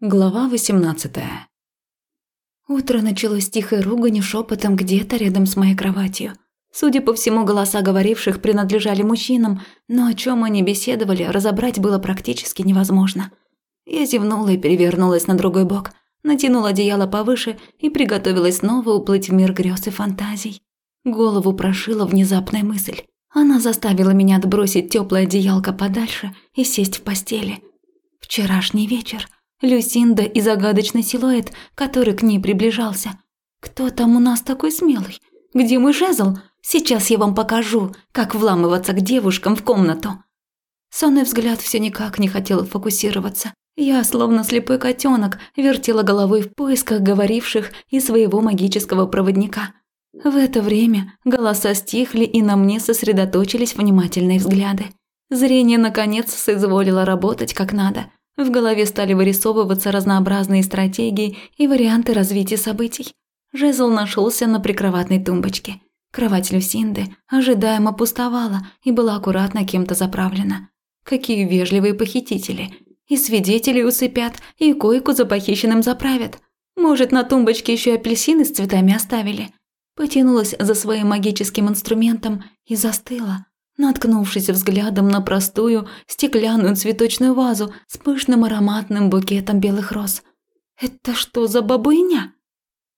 Глава 18 Утро началось тихой руганью шепотом где-то рядом с моей кроватью. Судя по всему, голоса говоривших принадлежали мужчинам, но о чем они беседовали, разобрать было практически невозможно. Я зевнула и перевернулась на другой бок, натянула одеяло повыше и приготовилась снова уплыть в мир грез и фантазий. Голову прошила внезапная мысль. Она заставила меня отбросить теплое одеялко подальше и сесть в постели. Вчерашний вечер – Люсинда и загадочный силуэт, который к ней приближался. Кто там у нас такой смелый? Где мой жезл? Сейчас я вам покажу, как вламываться к девушкам в комнату. Сонный взгляд все никак не хотел фокусироваться. Я, словно слепой котенок, вертела головой в поисках говоривших и своего магического проводника. В это время голоса стихли, и на мне сосредоточились внимательные взгляды. Зрение, наконец, соизволило работать как надо – в голове стали вырисовываться разнообразные стратегии и варианты развития событий. Жезл нашелся на прикроватной тумбочке. Кровать Люсинды ожидаемо пустовала и была аккуратно кем-то заправлена. Какие вежливые похитители. И свидетелей усыпят, и койку за похищенным заправят. Может, на тумбочке еще и апельсины с цветами оставили. Потянулась за своим магическим инструментом и застыла, наткнувшись взглядом на простую стеклянную цветочную вазу с пышным ароматным букетом белых роз. «Это что за бабыня?»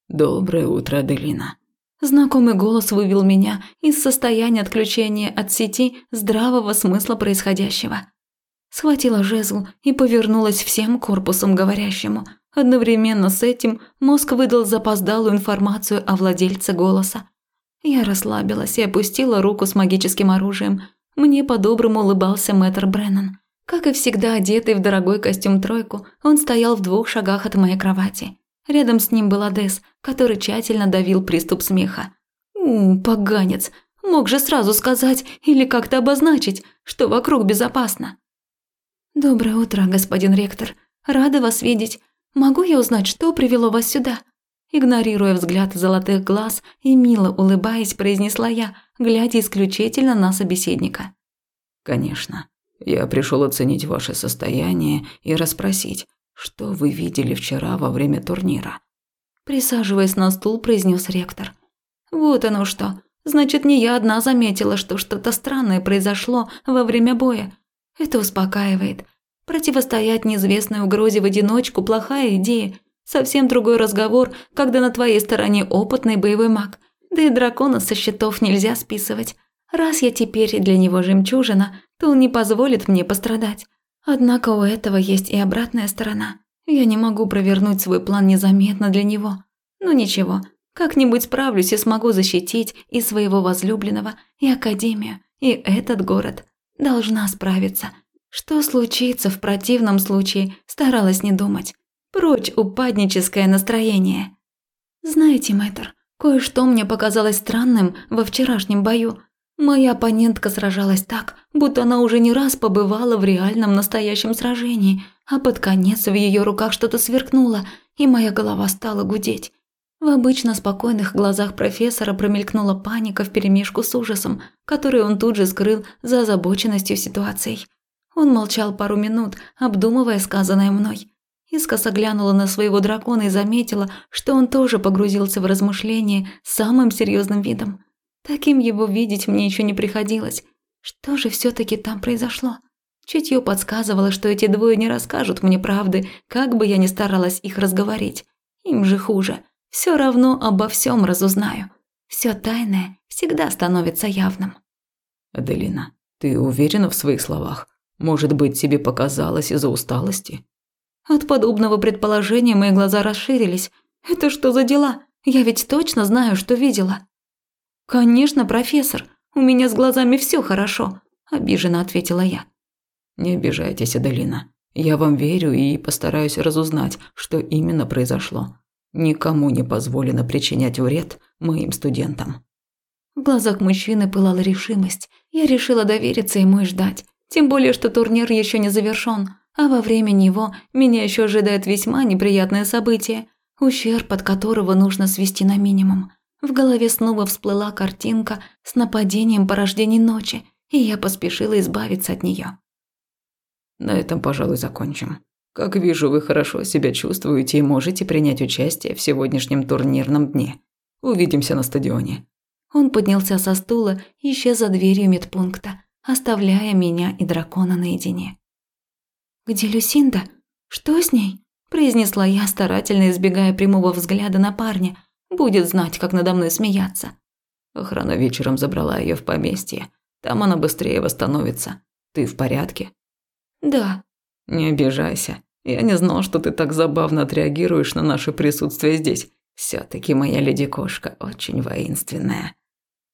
«Доброе утро, Аделина». Знакомый голос вывел меня из состояния отключения от сети здравого смысла происходящего. Схватила жезл и повернулась всем корпусом говорящему. Одновременно с этим мозг выдал запоздалую информацию о владельце голоса. Я расслабилась и опустила руку с магическим оружием. Мне по-доброму улыбался мэтр Бреннан. Как и всегда, одетый в дорогой костюм-тройку, он стоял в двух шагах от моей кровати. Рядом с ним был Адес, который тщательно давил приступ смеха. «У, поганец! Мог же сразу сказать или как-то обозначить, что вокруг безопасно». «Доброе утро, господин ректор. Рада вас видеть. Могу я узнать, что привело вас сюда?» Игнорируя взгляд золотых глаз и мило улыбаясь, произнесла я, глядя исключительно на собеседника. «Конечно. Я пришел оценить ваше состояние и расспросить, что вы видели вчера во время турнира». Присаживаясь на стул, произнес ректор. «Вот оно что. Значит, не я одна заметила, что что-то странное произошло во время боя. Это успокаивает. Противостоять неизвестной угрозе в одиночку – плохая идея, Совсем другой разговор, когда на твоей стороне опытный боевой маг. Да и дракона со счетов нельзя списывать. Раз я теперь для него жемчужина, то он не позволит мне пострадать. Однако у этого есть и обратная сторона. Я не могу провернуть свой план незаметно для него. Ну ничего, как-нибудь справлюсь и смогу защитить и своего возлюбленного, и Академию, и этот город. Должна справиться. Что случится в противном случае, старалась не думать. Прочь упадническое настроение. Знаете, мэтр, кое-что мне показалось странным во вчерашнем бою. Моя оппонентка сражалась так, будто она уже не раз побывала в реальном настоящем сражении, а под конец в ее руках что-то сверкнуло, и моя голова стала гудеть. В обычно спокойных глазах профессора промелькнула паника вперемешку с ужасом, который он тут же скрыл за озабоченностью ситуацией. Он молчал пару минут, обдумывая сказанное мной. Искоса глянула на своего дракона и заметила, что он тоже погрузился в размышления самым серьезным видом. Таким его видеть мне еще не приходилось. Что же все-таки там произошло? Чутье подсказывало, что эти двое не расскажут мне правды, как бы я ни старалась их разговорить. Им же хуже. Все равно обо всем разузнаю. Все тайное всегда становится явным. Аделина, ты уверена в своих словах? Может быть, тебе показалось из-за усталости? От подобного предположения мои глаза расширились. Это что за дела? Я ведь точно знаю, что видела. Конечно, профессор. У меня с глазами все хорошо, обиженно ответила я. Не обижайтесь, Аделина. Я вам верю и постараюсь разузнать, что именно произошло. Никому не позволено причинять вред моим студентам. В глазах мужчины пылала решимость. Я решила довериться ему и ждать. Тем более, что турнир еще не завершен а во время него меня еще ожидает весьма неприятное событие, ущерб от которого нужно свести на минимум. В голове снова всплыла картинка с нападением порождений ночи, и я поспешила избавиться от нее. На этом, пожалуй, закончим. Как вижу, вы хорошо себя чувствуете и можете принять участие в сегодняшнем турнирном дне. Увидимся на стадионе». Он поднялся со стула исчез за дверью медпункта, оставляя меня и дракона наедине. «Где Люсинда? Что с ней?» – произнесла я, старательно избегая прямого взгляда на парня. Будет знать, как надо мной смеяться. Охрана вечером забрала ее в поместье. Там она быстрее восстановится. Ты в порядке? Да. Не обижайся. Я не знал, что ты так забавно отреагируешь на наше присутствие здесь. все таки моя леди-кошка очень воинственная.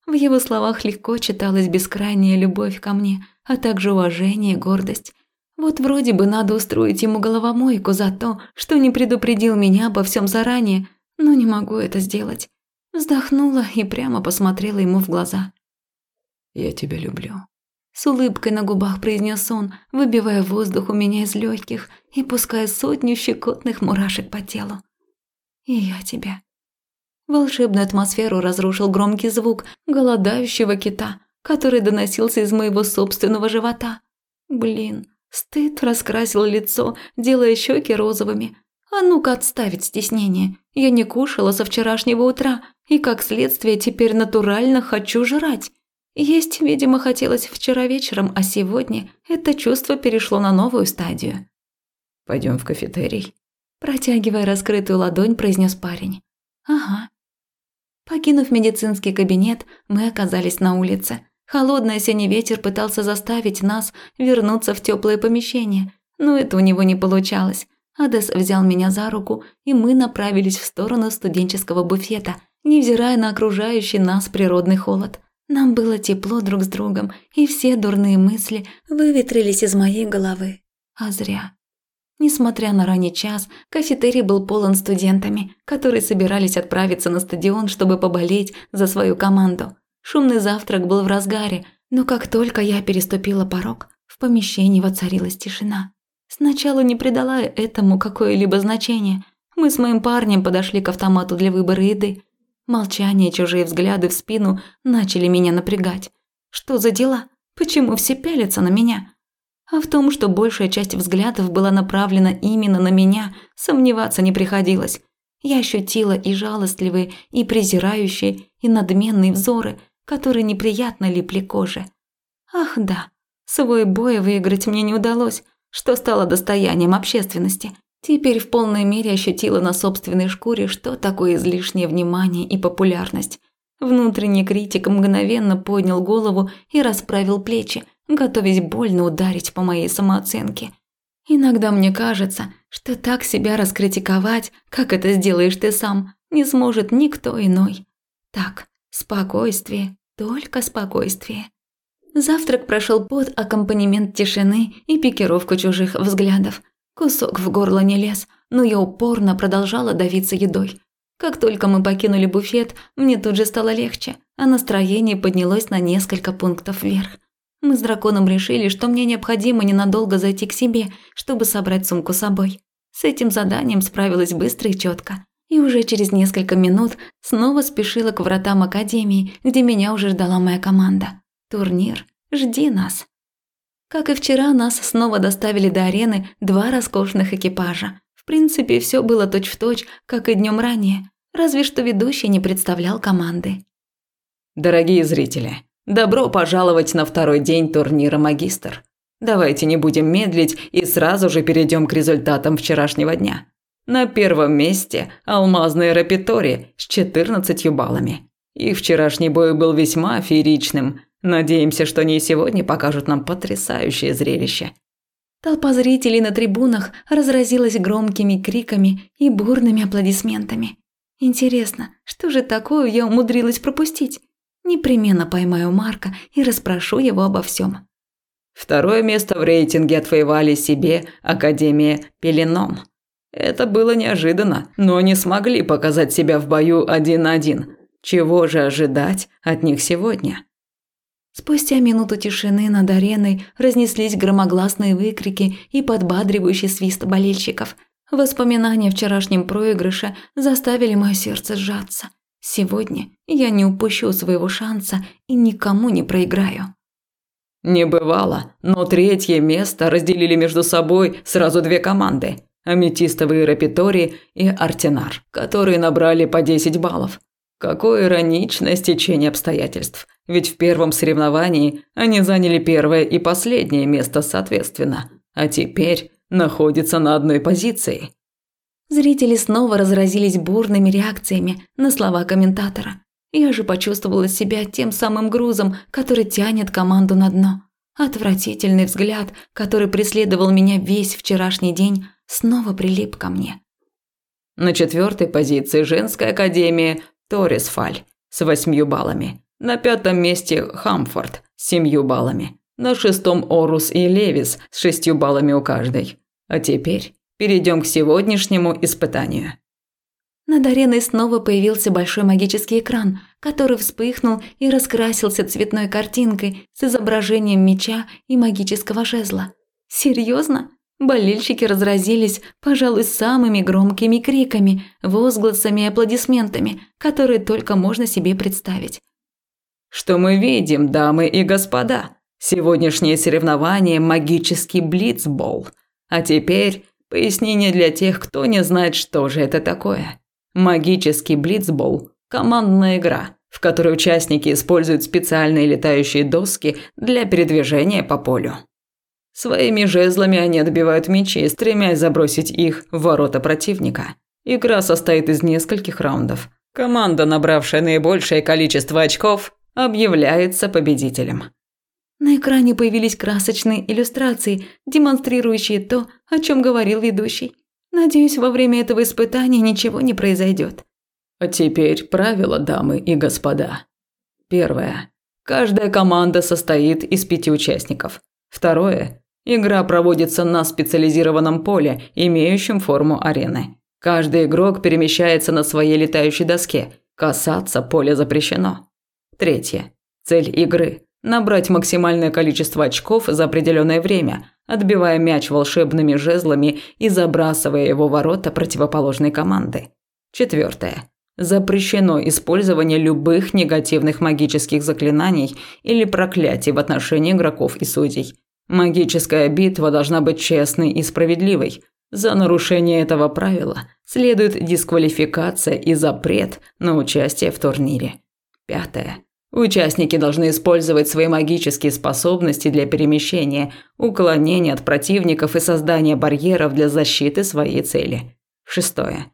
В его словах легко читалась бескрайняя любовь ко мне, а также уважение и гордость. Вот вроде бы надо устроить ему головомойку за то, что не предупредил меня обо всем заранее, но не могу это сделать. Вздохнула и прямо посмотрела ему в глаза. «Я тебя люблю», – с улыбкой на губах произнес он, выбивая воздух у меня из легких и пуская сотню щекотных мурашек по телу. «И я тебя». Волшебную атмосферу разрушил громкий звук голодающего кита, который доносился из моего собственного живота. Блин, стыд раскрасил лицо, делая щеки розовыми. А ну-ка отставить стеснение. Я не кушала со вчерашнего утра, и как следствие теперь натурально хочу жрать. Есть, видимо, хотелось вчера вечером, а сегодня это чувство перешло на новую стадию. Пойдем в кафетерий. Протягивая раскрытую ладонь, произнес парень. Ага. Покинув медицинский кабинет, мы оказались на улице. Холодный осенний ветер пытался заставить нас вернуться в теплое помещение, но это у него не получалось. Адес взял меня за руку, и мы направились в сторону студенческого буфета, невзирая на окружающий нас природный холод. Нам было тепло друг с другом, и все дурные мысли выветрились из моей головы. А зря. Несмотря на ранний час, кафетерий был полон студентами, которые собирались отправиться на стадион, чтобы поболеть за свою команду. Шумный завтрак был в разгаре, но как только я переступила порог, в помещении воцарилась тишина. Сначала не придала этому какое-либо значение. Мы с моим парнем подошли к автомату для выбора еды. Молчание чужие взгляды в спину начали меня напрягать. Что за дела? Почему все пялятся на меня? А в том, что большая часть взглядов была направлена именно на меня, сомневаться не приходилось. Я ощутила и жалостливые, и презирающие, и надменные взоры, которые неприятно липли коже. Ах да, свой бой выиграть мне не удалось, что стало достоянием общественности. Теперь в полной мере ощутила на собственной шкуре, что такое излишнее внимание и популярность. Внутренний критик мгновенно поднял голову и расправил плечи – готовясь больно ударить по моей самооценке. Иногда мне кажется, что так себя раскритиковать, как это сделаешь ты сам, не сможет никто иной. Так, спокойствие, только спокойствие. Завтрак прошел под аккомпанемент тишины и пикировку чужих взглядов. Кусок в горло не лез, но я упорно продолжала давиться едой. Как только мы покинули буфет, мне тут же стало легче, а настроение поднялось на несколько пунктов вверх. Мы с драконом решили, что мне необходимо ненадолго зайти к себе, чтобы собрать сумку с собой. С этим заданием справилась быстро и четко. И уже через несколько минут снова спешила к вратам Академии, где меня уже ждала моя команда. Турнир. Жди нас. Как и вчера, нас снова доставили до арены два роскошных экипажа. В принципе, все было точь-в-точь, точь, как и днем ранее, разве что ведущий не представлял команды. Дорогие зрители, Добро пожаловать на второй день турнира «Магистр». Давайте не будем медлить и сразу же перейдем к результатам вчерашнего дня. На первом месте алмазные рапитори с 14 баллами. Их вчерашний бой был весьма фееричным. Надеемся, что они и сегодня покажут нам потрясающее зрелище. Толпа зрителей на трибунах разразилась громкими криками и бурными аплодисментами. Интересно, что же такое я умудрилась пропустить? Непременно поймаю Марка и расспрошу его обо всем. Второе место в рейтинге отвоевали себе Академия Пеленом. Это было неожиданно, но не смогли показать себя в бою один на один. Чего же ожидать от них сегодня? Спустя минуту тишины над ареной разнеслись громогласные выкрики и подбадривающий свист болельщиков. Воспоминания о вчерашнем проигрыше заставили мое сердце сжаться. Сегодня я не упущу своего шанса и никому не проиграю. Не бывало, но третье место разделили между собой сразу две команды – Аметистовый Рапитори и Артинар, которые набрали по 10 баллов. Какое ироничное стечение обстоятельств, ведь в первом соревновании они заняли первое и последнее место соответственно, а теперь находятся на одной позиции. Зрители снова разразились бурными реакциями на слова комментатора. Я же почувствовала себя тем самым грузом, который тянет команду на дно. Отвратительный взгляд, который преследовал меня весь вчерашний день, снова прилип ко мне. На четвертой позиции женская академия Торисфаль с восьмью баллами. На пятом месте Хамфорд с семью баллами. На шестом Орус и Левис с шестью баллами у каждой. А теперь перейдем к сегодняшнему испытанию. Над ареной снова появился большой магический экран, который вспыхнул и раскрасился цветной картинкой с изображением меча и магического жезла. Серьезно? Болельщики разразились, пожалуй, самыми громкими криками, возгласами и аплодисментами, которые только можно себе представить. Что мы видим, дамы и господа? Сегодняшнее соревнование – магический блицбол. А теперь пояснение для тех, кто не знает, что же это такое. Магический блицбол – командная игра, в которой участники используют специальные летающие доски для передвижения по полю. Своими жезлами они отбивают мячи, стремясь забросить их в ворота противника. Игра состоит из нескольких раундов. Команда, набравшая наибольшее количество очков, объявляется победителем. На экране появились красочные иллюстрации, демонстрирующие то, о чем говорил ведущий. Надеюсь, во время этого испытания ничего не произойдет. А теперь правила, дамы и господа. Первое. Каждая команда состоит из пяти участников. Второе. Игра проводится на специализированном поле, имеющем форму арены. Каждый игрок перемещается на своей летающей доске. Касаться поля запрещено. Третье. Цель игры – набрать максимальное количество очков за определенное время, отбивая мяч волшебными жезлами и забрасывая его ворота противоположной команды. Четвертое. Запрещено использование любых негативных магических заклинаний или проклятий в отношении игроков и судей. Магическая битва должна быть честной и справедливой. За нарушение этого правила следует дисквалификация и запрет на участие в турнире. Пятое. Участники должны использовать свои магические способности для перемещения, уклонения от противников и создания барьеров для защиты своей цели. Шестое.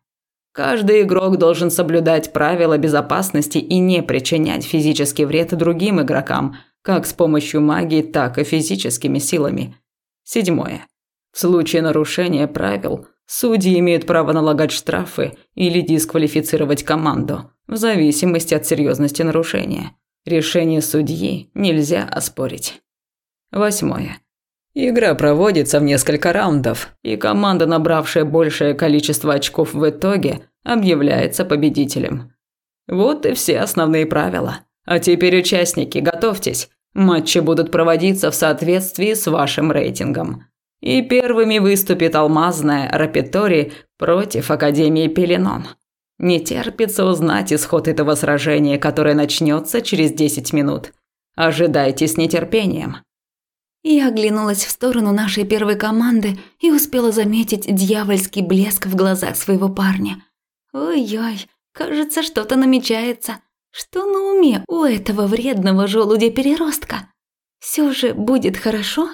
Каждый игрок должен соблюдать правила безопасности и не причинять физический вред другим игрокам, как с помощью магии, так и физическими силами. Седьмое. В случае нарушения правил судьи имеют право налагать штрафы или дисквалифицировать команду, в зависимости от серьезности нарушения. Решение судьи нельзя оспорить. Восьмое. Игра проводится в несколько раундов, и команда, набравшая большее количество очков в итоге, объявляется победителем. Вот и все основные правила. А теперь, участники, готовьтесь. Матчи будут проводиться в соответствии с вашим рейтингом. И первыми выступит алмазная Рапитори против Академии Пеленон. Не терпится узнать исход этого сражения, которое начнется через 10 минут. Ожидайте с нетерпением. Я оглянулась в сторону нашей первой команды и успела заметить дьявольский блеск в глазах своего парня. Ой-ой, кажется, что-то намечается. Что на уме у этого вредного желудя-переростка? Все же будет хорошо?